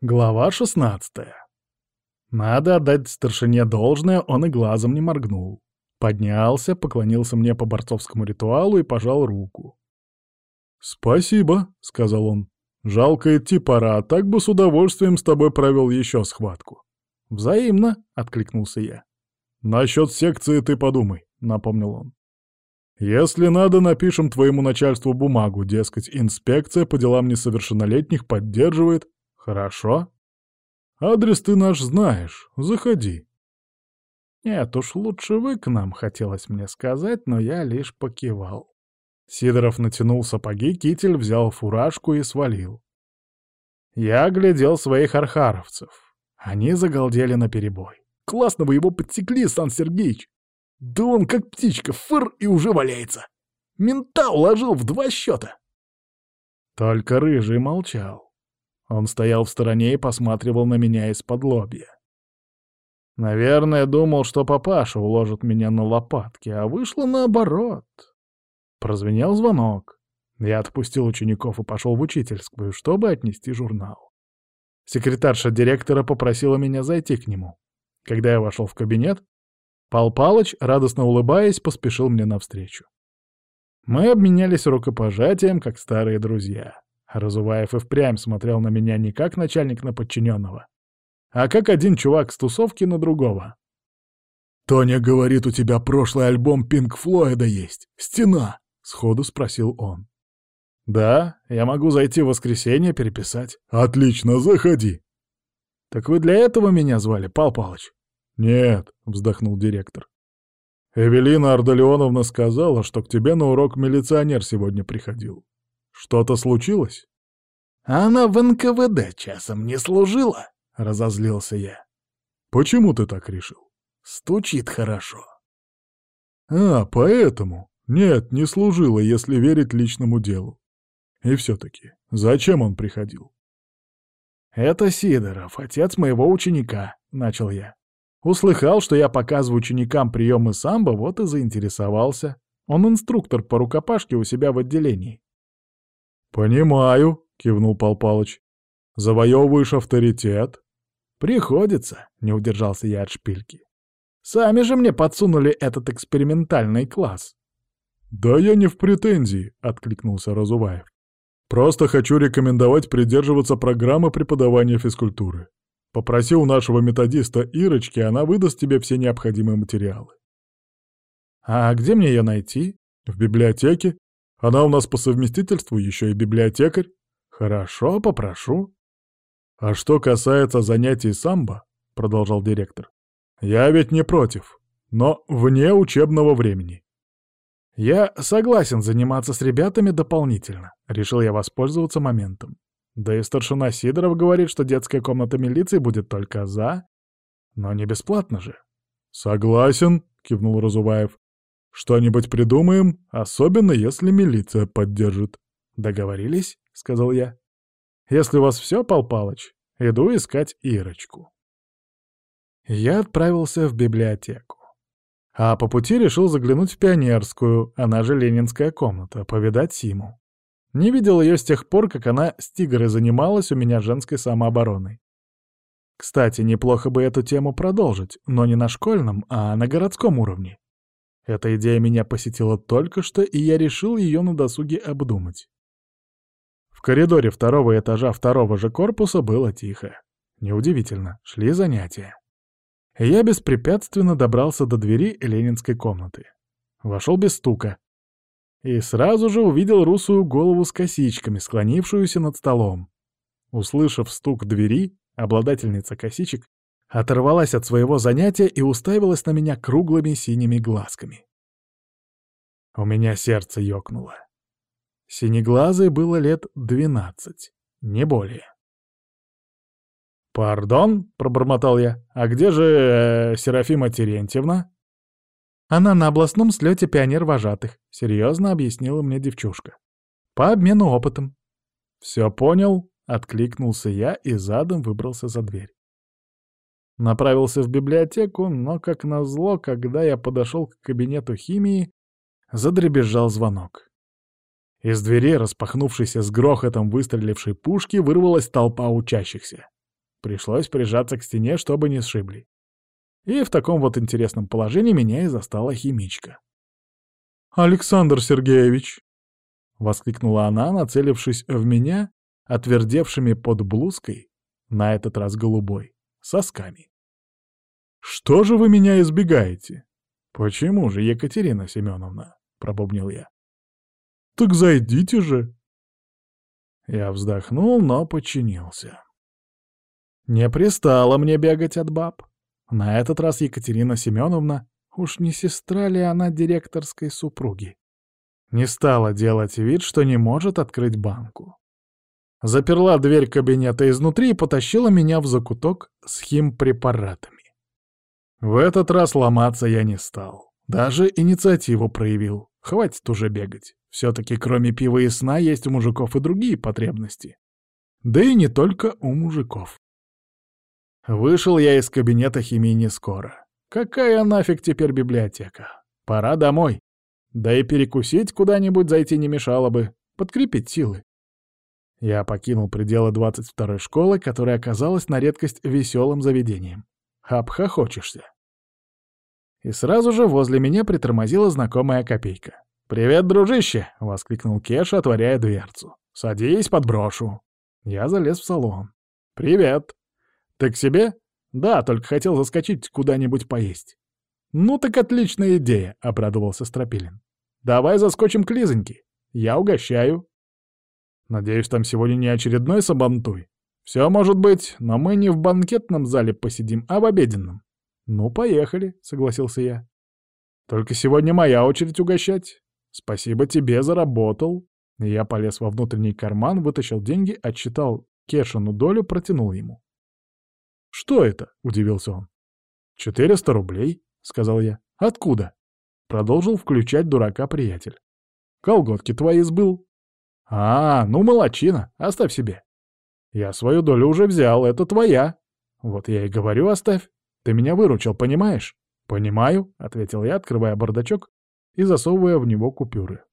Глава 16 Надо отдать старшине должное, он и глазом не моргнул. Поднялся, поклонился мне по борцовскому ритуалу и пожал руку. «Спасибо», — сказал он. «Жалко идти пора, а так бы с удовольствием с тобой провел еще схватку». «Взаимно», — откликнулся я. «Насчет секции ты подумай», — напомнил он. «Если надо, напишем твоему начальству бумагу, дескать, инспекция по делам несовершеннолетних поддерживает, «Хорошо. Адрес ты наш знаешь. Заходи». Нет уж, лучше вы к нам, хотелось мне сказать, но я лишь покивал. Сидоров натянул сапоги, китель взял фуражку и свалил. Я глядел своих архаровцев. Они загалдели наперебой. «Классно вы его подтекли, Сан Сергеич! Да он как птичка, фыр и уже валяется! Мента уложил в два счета!» Только Рыжий молчал. Он стоял в стороне и посматривал на меня из-под лобья. Наверное, думал, что папаша уложит меня на лопатки, а вышло наоборот. Прозвенел звонок. Я отпустил учеников и пошел в учительскую, чтобы отнести журнал. Секретарша директора попросила меня зайти к нему. Когда я вошел в кабинет, Пал Палыч, радостно улыбаясь, поспешил мне навстречу. Мы обменялись рукопожатием, как старые друзья. Разуваев и впрямь смотрел на меня не как начальник на подчиненного, а как один чувак с тусовки на другого. «Тоня говорит, у тебя прошлый альбом Пинк Флойда есть. Стена!» — сходу спросил он. «Да, я могу зайти в воскресенье переписать». «Отлично, заходи». «Так вы для этого меня звали, Пал Палыч?» «Нет», — вздохнул директор. «Эвелина Ардалионовна сказала, что к тебе на урок милиционер сегодня приходил. Что-то случилось? Она в НКВД часом не служила, разозлился я. Почему ты так решил? Стучит хорошо. А, поэтому? Нет, не служила, если верить личному делу. И все-таки, зачем он приходил? «Это Сидоров, отец моего ученика», — начал я. Услыхал, что я показываю ученикам приемы самбо, вот и заинтересовался. Он инструктор по рукопашке у себя в отделении. «Понимаю», — кивнул Пал Палыч. «Завоевываешь авторитет?» «Приходится», — не удержался я от шпильки. «Сами же мне подсунули этот экспериментальный класс». «Да я не в претензии», — откликнулся Разуваев. «Просто хочу рекомендовать придерживаться программы преподавания физкультуры. Попроси у нашего методиста Ирочки, она выдаст тебе все необходимые материалы». «А где мне ее найти?» «В библиотеке», она у нас по совместительству еще и библиотекарь. Хорошо, попрошу. А что касается занятий самбо, продолжал директор, я ведь не против, но вне учебного времени. Я согласен заниматься с ребятами дополнительно, решил я воспользоваться моментом. Да и старшина Сидоров говорит, что детская комната милиции будет только за, но не бесплатно же. Согласен, кивнул Разуваев. Что-нибудь придумаем, особенно если милиция поддержит. Договорились, сказал я. Если у вас все, Пал Палыч, иду искать Ирочку. Я отправился в библиотеку. А по пути решил заглянуть в пионерскую, она же ленинская комната, повидать Симу. Не видел ее с тех пор, как она с тигрой занималась у меня женской самообороной. Кстати, неплохо бы эту тему продолжить, но не на школьном, а на городском уровне. Эта идея меня посетила только что, и я решил ее на досуге обдумать. В коридоре второго этажа второго же корпуса было тихо. Неудивительно, шли занятия. Я беспрепятственно добрался до двери ленинской комнаты. Вошел без стука. И сразу же увидел русую голову с косичками, склонившуюся над столом. Услышав стук двери, обладательница косичек оторвалась от своего занятия и уставилась на меня круглыми синими глазками. У меня сердце ёкнуло. Синеглазой было лет двенадцать, не более. «Пардон», — пробормотал я, — «а где же э, Серафима Терентьевна?» «Она на областном слете пионер-вожатых», — серьезно объяснила мне девчушка. «По обмену опытом». «Все понял», — откликнулся я и задом выбрался за дверь. Направился в библиотеку, но, как назло, когда я подошел к кабинету химии, задребезжал звонок. Из двери, распахнувшейся с грохотом выстрелившей пушки, вырвалась толпа учащихся. Пришлось прижаться к стене, чтобы не сшибли. И в таком вот интересном положении меня и застала химичка. «Александр Сергеевич!» — воскликнула она, нацелившись в меня, отвердевшими под блузкой, на этот раз голубой, сосками. «Что же вы меня избегаете?» «Почему же, Екатерина Семеновна?» — пробубнил я. «Так зайдите же!» Я вздохнул, но подчинился. Не пристало мне бегать от баб. На этот раз Екатерина Семеновна, уж не сестра ли она директорской супруги, не стала делать вид, что не может открыть банку. Заперла дверь кабинета изнутри и потащила меня в закуток с химпрепаратами. В этот раз ломаться я не стал. Даже инициативу проявил. Хватит уже бегать. Все-таки кроме пива и сна есть у мужиков и другие потребности. Да и не только у мужиков. Вышел я из кабинета химии не скоро. Какая нафиг теперь библиотека? Пора домой. Да и перекусить куда-нибудь зайти не мешало бы. Подкрепить силы. Я покинул пределы 22-й школы, которая оказалась на редкость веселым заведением. Обхохочешься. И сразу же возле меня притормозила знакомая копейка. «Привет, дружище!» — воскликнул Кеша, отворяя дверцу. «Садись, подброшу». Я залез в салон. «Привет. Ты к себе?» «Да, только хотел заскочить куда-нибудь поесть». «Ну так отличная идея», — обрадовался Стропилин. «Давай заскочим к Лизоньке. Я угощаю». «Надеюсь, там сегодня не очередной сабантуй. Все может быть, но мы не в банкетном зале посидим, а в обеденном». «Ну, поехали», — согласился я. «Только сегодня моя очередь угощать. «Спасибо тебе, заработал». Я полез во внутренний карман, вытащил деньги, отсчитал Кешину долю, протянул ему. «Что это?» — удивился он. «Четыреста рублей», — сказал я. «Откуда?» — продолжил включать дурака приятель. «Колготки твои сбыл». «А, ну молочина, оставь себе». «Я свою долю уже взял, это твоя». «Вот я и говорю, оставь. Ты меня выручил, понимаешь?» «Понимаю», — ответил я, открывая бардачок и засовывая в него купюры.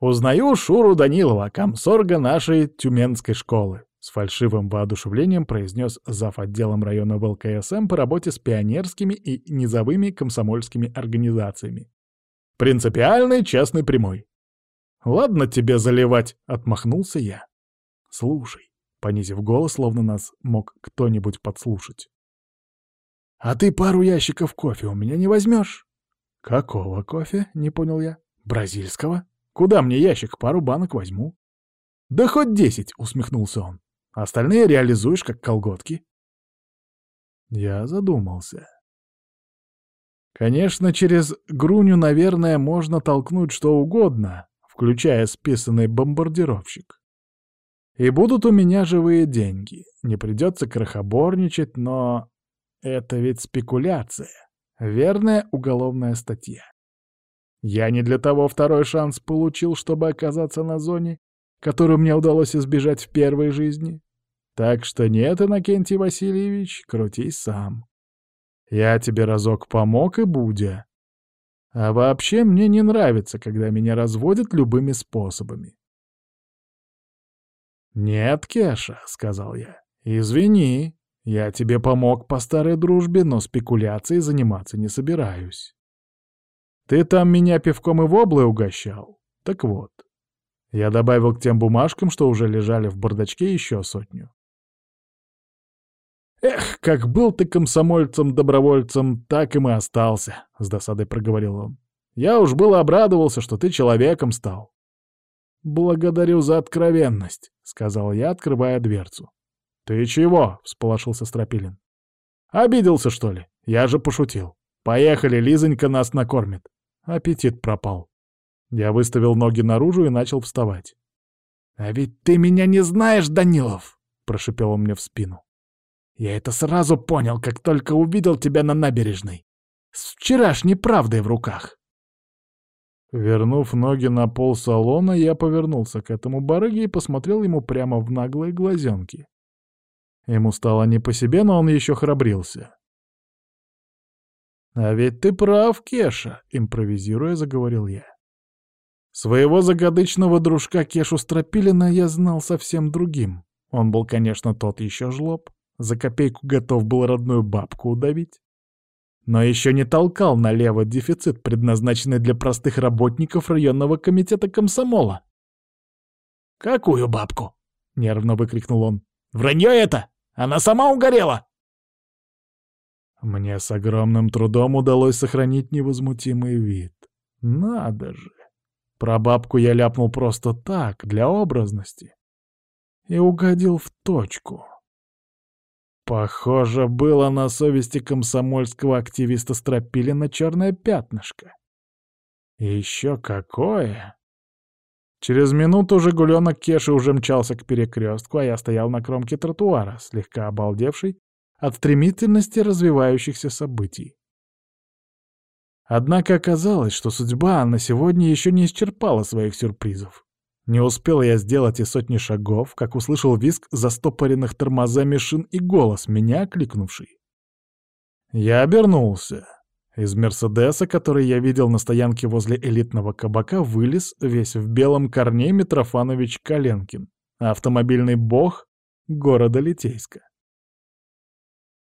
«Узнаю Шуру Данилова, комсорга нашей тюменской школы», с фальшивым воодушевлением произнес зав. отделом района ВЛКСМ по работе с пионерскими и низовыми комсомольскими организациями. «Принципиальный, честный, прямой». «Ладно тебе заливать», — отмахнулся я. «Слушай», — понизив голос, словно нас мог кто-нибудь подслушать. «А ты пару ящиков кофе у меня не возьмешь?» «Какого кофе?» — не понял я. «Бразильского? Куда мне ящик? Пару банок возьму». «Да хоть десять!» — усмехнулся он. «Остальные реализуешь, как колготки». Я задумался. Конечно, через Груню, наверное, можно толкнуть что угодно, включая списанный бомбардировщик. И будут у меня живые деньги. Не придется крохоборничать, но это ведь спекуляция. Верная уголовная статья. Я не для того второй шанс получил, чтобы оказаться на зоне, которую мне удалось избежать в первой жизни. Так что нет, Иннокентий Васильевич, крутись сам. Я тебе разок помог и будя. А вообще мне не нравится, когда меня разводят любыми способами. «Нет, Кеша», — сказал я, — «извини, я тебе помог по старой дружбе, но спекуляцией заниматься не собираюсь. Ты там меня пивком и воблой угощал? Так вот. Я добавил к тем бумажкам, что уже лежали в бардачке, еще сотню. «Эх, как был ты комсомольцем-добровольцем, так им и остался», — с досадой проговорил он. «Я уж было обрадовался, что ты человеком стал». «Благодарю за откровенность», — сказал я, открывая дверцу. «Ты чего?» — всполошился Стропилин. «Обиделся, что ли? Я же пошутил. Поехали, Лизонька нас накормит». Аппетит пропал. Я выставил ноги наружу и начал вставать. «А ведь ты меня не знаешь, Данилов!» — прошипел он мне в спину. «Я это сразу понял, как только увидел тебя на набережной. С вчерашней правдой в руках». Вернув ноги на пол салона, я повернулся к этому барыге и посмотрел ему прямо в наглые глазенки. Ему стало не по себе, но он еще храбрился. «А ведь ты прав, Кеша», — импровизируя, заговорил я. Своего загадочного дружка Кешу Стропилина я знал совсем другим. Он был, конечно, тот еще жлоб, за копейку готов был родную бабку удавить. Но еще не толкал налево дефицит, предназначенный для простых работников районного комитета комсомола. «Какую бабку?» — нервно выкрикнул он. «Вранье это! Она сама угорела!» Мне с огромным трудом удалось сохранить невозмутимый вид. Надо же! Про бабку я ляпнул просто так, для образности. И угодил в точку. Похоже, было на совести комсомольского активиста Стропилина черное пятнышко. Еще какое! Через минуту «Жигуленок» Кеши уже мчался к перекрестку, а я стоял на кромке тротуара, слегка обалдевший от стремительности развивающихся событий. Однако оказалось, что судьба на сегодня еще не исчерпала своих сюрпризов. Не успел я сделать и сотни шагов, как услышал визг застопоренных тормозами шин и голос, меня окликнувший. Я обернулся. Из «Мерседеса», который я видел на стоянке возле элитного кабака, вылез весь в белом корне Митрофанович Коленкин, автомобильный бог города Литейска.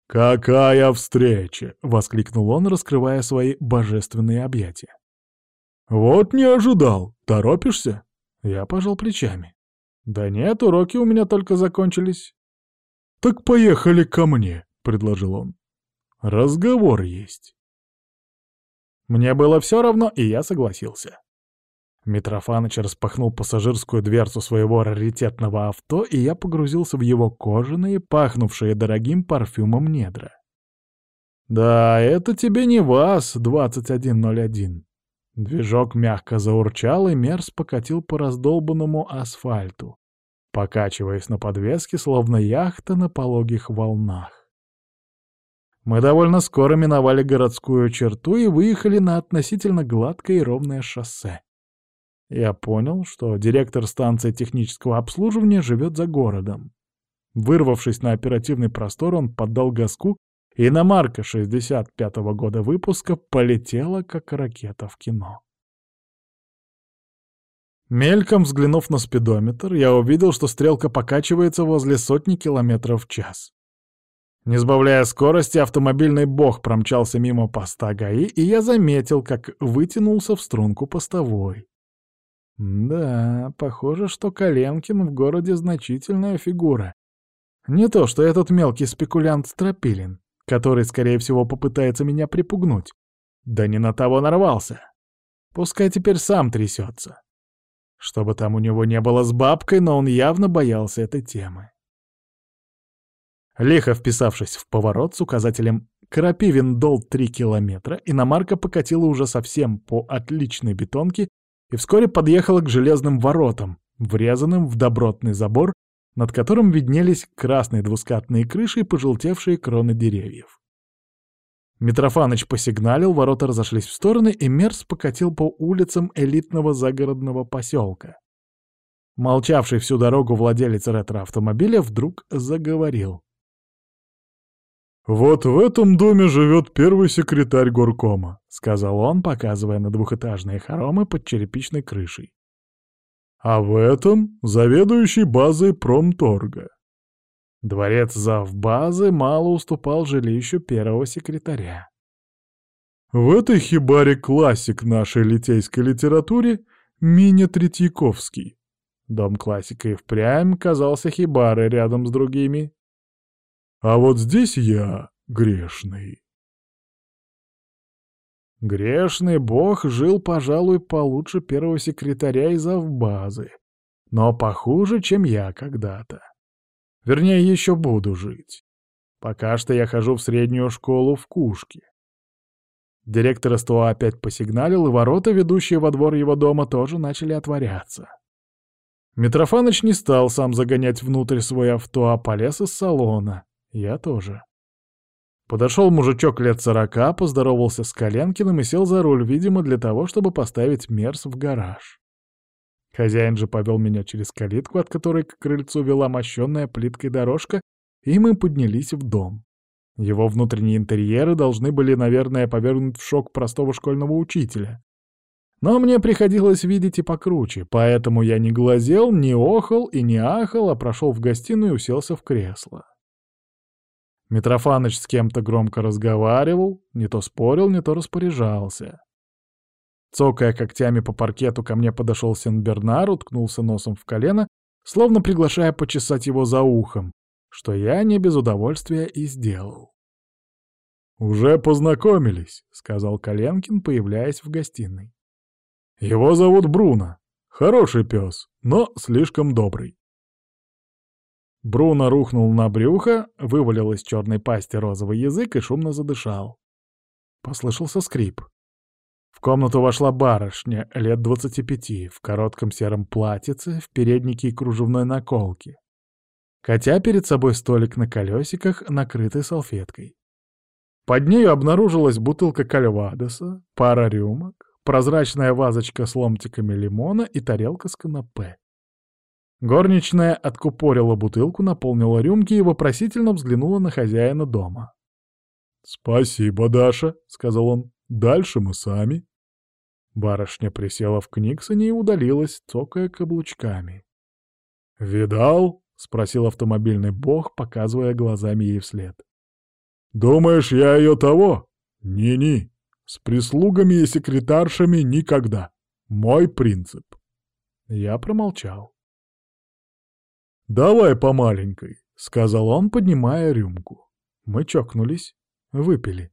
«Какая встреча!» — воскликнул он, раскрывая свои божественные объятия. «Вот не ожидал. Торопишься?» Я пожал плечами. «Да нет, уроки у меня только закончились». «Так поехали ко мне», — предложил он. «Разговор есть». Мне было все равно, и я согласился. Митрофаныч распахнул пассажирскую дверцу своего раритетного авто, и я погрузился в его кожаные, пахнувшие дорогим парфюмом недра. «Да, это тебе не ВАЗ-2101». Движок мягко заурчал, и Мерс покатил по раздолбанному асфальту, покачиваясь на подвеске, словно яхта на пологих волнах. Мы довольно скоро миновали городскую черту и выехали на относительно гладкое и ровное шоссе. Я понял, что директор станции технического обслуживания живет за городом. Вырвавшись на оперативный простор, он поддал газку, и иномарка 65-го года выпуска полетела, как ракета в кино. Мельком взглянув на спидометр, я увидел, что стрелка покачивается возле сотни километров в час. Не сбавляя скорости, автомобильный бог промчался мимо поста ГАИ, и я заметил, как вытянулся в струнку постовой. Да, похоже, что Коленкин в городе значительная фигура. Не то, что этот мелкий спекулянт Стропилин, который, скорее всего, попытается меня припугнуть. Да не на того нарвался. Пускай теперь сам трясется. Чтобы там у него не было с бабкой, но он явно боялся этой темы. Лихо вписавшись в поворот с указателем «Крапивин дол 3 километра», иномарка покатила уже совсем по отличной бетонке и вскоре подъехала к железным воротам, врезанным в добротный забор, над которым виднелись красные двускатные крыши и пожелтевшие кроны деревьев. Митрофаныч посигналил, ворота разошлись в стороны, и Мерс покатил по улицам элитного загородного поселка. Молчавший всю дорогу владелец ретро-автомобиля вдруг заговорил. «Вот в этом доме живет первый секретарь горкома», — сказал он, показывая на двухэтажные хоромы под черепичной крышей. «А в этом — заведующий базой промторга». Дворец завбазы мало уступал жилищу первого секретаря. В этой хибаре классик нашей литейской литературе Миня Третьяковский. Дом классика и впрямь казался хибарой рядом с другими. А вот здесь я грешный. Грешный бог жил, пожалуй, получше первого секретаря из Авбазы, но похуже, чем я когда-то. Вернее, еще буду жить. Пока что я хожу в среднюю школу в Кушке. Директор СТО опять посигналил, и ворота, ведущие во двор его дома, тоже начали отворяться. Митрофаныч не стал сам загонять внутрь свое авто, а полез из салона. Я тоже. Подошел мужичок лет сорока, поздоровался с Коленкиным и сел за руль, видимо, для того, чтобы поставить Мерс в гараж. Хозяин же повел меня через калитку, от которой к крыльцу вела мощенная плиткой дорожка, и мы поднялись в дом. Его внутренние интерьеры должны были, наверное, повернуть в шок простого школьного учителя. Но мне приходилось видеть и покруче, поэтому я не глазел, не охал и не ахал, а прошел в гостиную и уселся в кресло. Митрофаныч с кем-то громко разговаривал, не то спорил, не то распоряжался. Цокая когтями по паркету, ко мне подошел Сен-Бернар, уткнулся носом в колено, словно приглашая почесать его за ухом, что я не без удовольствия и сделал. «Уже познакомились», — сказал Коленкин, появляясь в гостиной. «Его зовут Бруно. Хороший пес, но слишком добрый». Бруно рухнул на брюхо, вывалил из черной пасти розовый язык и шумно задышал. Послышался скрип. В комнату вошла барышня, лет двадцати пяти, в коротком сером платьице, в переднике и кружевной наколке. Катя перед собой столик на колесиках, накрытый салфеткой. Под нею обнаружилась бутылка кальвадоса, пара рюмок, прозрачная вазочка с ломтиками лимона и тарелка с канапе. Горничная откупорила бутылку, наполнила рюмки и вопросительно взглянула на хозяина дома. «Спасибо, Даша», — сказал он. «Дальше мы сами». Барышня присела в книгсоне и удалилась, цокая каблучками. «Видал?» — спросил автомобильный бог, показывая глазами ей вслед. Думаешь, я ее того? Ни-ни. С прислугами и секретаршами никогда. Мой принцип. Я промолчал. «Давай по маленькой», — сказал он, поднимая рюмку. Мы чокнулись, выпили.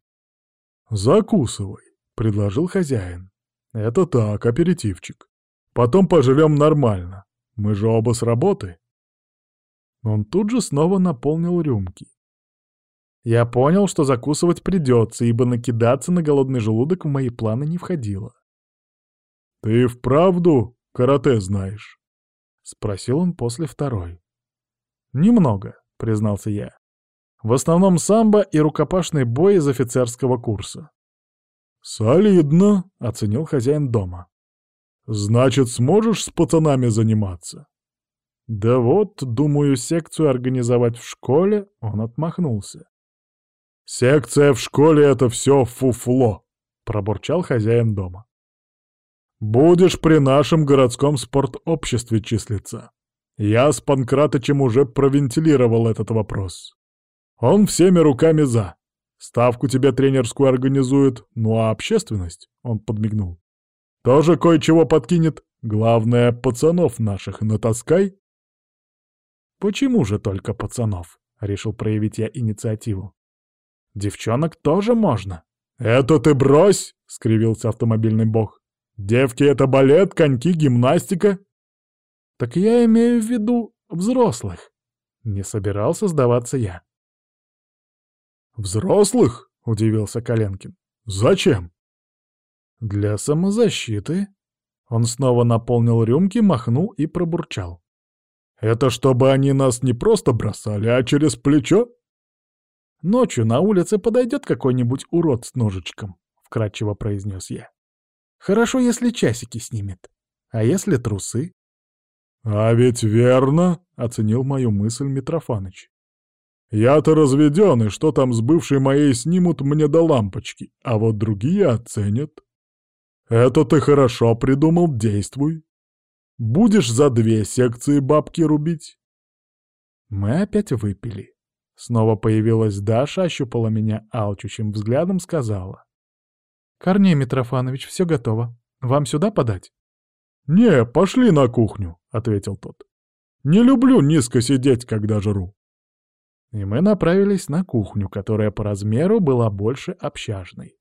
«Закусывай», — предложил хозяин. «Это так, аперитивчик. Потом поживем нормально. Мы же оба с работы». Он тут же снова наполнил рюмки. Я понял, что закусывать придется, ибо накидаться на голодный желудок в мои планы не входило. «Ты вправду карате знаешь?» — спросил он после второй. «Немного», — признался я. «В основном самбо и рукопашный бой из офицерского курса». «Солидно», — оценил хозяин дома. «Значит, сможешь с пацанами заниматься?» «Да вот, думаю, секцию организовать в школе», — он отмахнулся. «Секция в школе — это все фуфло», — пробурчал хозяин дома. «Будешь при нашем городском спортобществе числиться. Я с Панкратычем уже провентилировал этот вопрос. Он всеми руками за. Ставку тебе тренерскую организует, ну а общественность, — он подмигнул, — тоже кое-чего подкинет. Главное, пацанов наших натаскай». «Почему же только пацанов?» — решил проявить я инициативу. Девчонок тоже можно. «Это ты брось!» — скривился автомобильный бог. «Девки — это балет, коньки, гимнастика». «Так я имею в виду взрослых». Не собирался сдаваться я. «Взрослых?» — удивился Коленкин. «Зачем?» «Для самозащиты». Он снова наполнил рюмки, махнул и пробурчал. «Это чтобы они нас не просто бросали, а через плечо?» «Ночью на улице подойдет какой-нибудь урод с ножичком», — вкратчиво произнес я. «Хорошо, если часики снимет. А если трусы?» «А ведь верно», — оценил мою мысль Митрофаныч. «Я-то разведен, и что там с бывшей моей снимут мне до лампочки, а вот другие оценят. Это ты хорошо придумал, действуй. Будешь за две секции бабки рубить?» Мы опять выпили. Снова появилась Даша, ощупала меня алчущим взглядом, сказала. «Корней Митрофанович, все готово. Вам сюда подать?» «Не, пошли на кухню», — ответил тот. «Не люблю низко сидеть, когда жру». И мы направились на кухню, которая по размеру была больше общажной.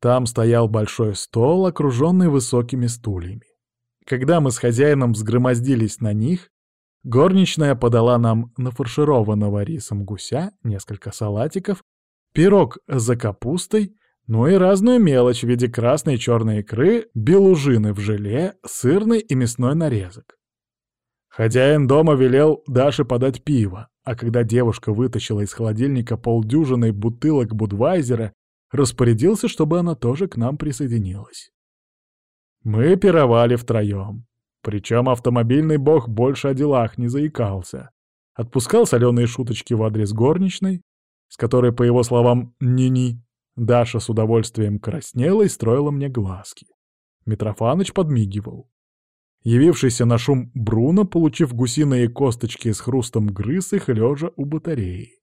Там стоял большой стол, окруженный высокими стульями. Когда мы с хозяином взгромоздились на них, Горничная подала нам нафаршированного рисом гуся, несколько салатиков, пирог за капустой, ну и разную мелочь в виде красной и черной икры, белужины в желе, сырный и мясной нарезок. Хозяин дома велел Даше подать пиво, а когда девушка вытащила из холодильника полдюжины бутылок Будвайзера, распорядился, чтобы она тоже к нам присоединилась. Мы пировали втроем. Причем автомобильный бог больше о делах не заикался. Отпускал соленые шуточки в адрес горничной, с которой, по его словам, ни-ни, Даша с удовольствием краснела и строила мне глазки. Митрофаныч подмигивал. Явившийся на шум Бруно, получив гусиные косточки с хрустом грыз их лежа у батареи.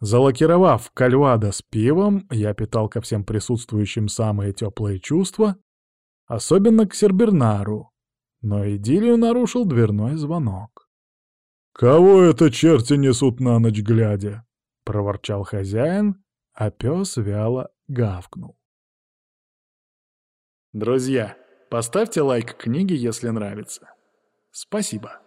Залакировав кальвадо с пивом, я питал ко всем присутствующим самые теплые чувства, особенно к Сербернару, но идиллию нарушил дверной звонок. «Кого это черти несут на ночь глядя?» — проворчал хозяин, а пес вяло гавкнул. Друзья, поставьте лайк книге, если нравится. Спасибо.